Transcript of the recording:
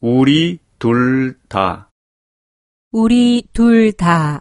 우리 둘 다. 우리 둘 다.